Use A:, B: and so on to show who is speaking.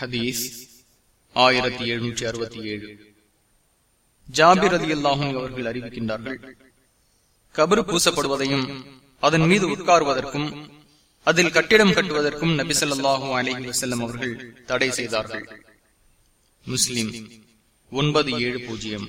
A: ஹதீஸ் ஆயிரத்தி எழுநூற்றி அறுபத்தி ஏழு. ஜாபிர் அதி அல்லாஹும் அவர்கள் அறிவிக்கின்றார்கள் கபரு பூசப்படுவதையும் அதன் மீது உட்காருவதற்கும் அதில் கட்டிடம் கட்டுவதற்கும் நபிசல்லாஹூ அலஹி வசல்லம் அவர்கள் தடை செய்தார்கள். முஸ்லிம் ஒன்பது ஏழு பூஜ்ஜியம்.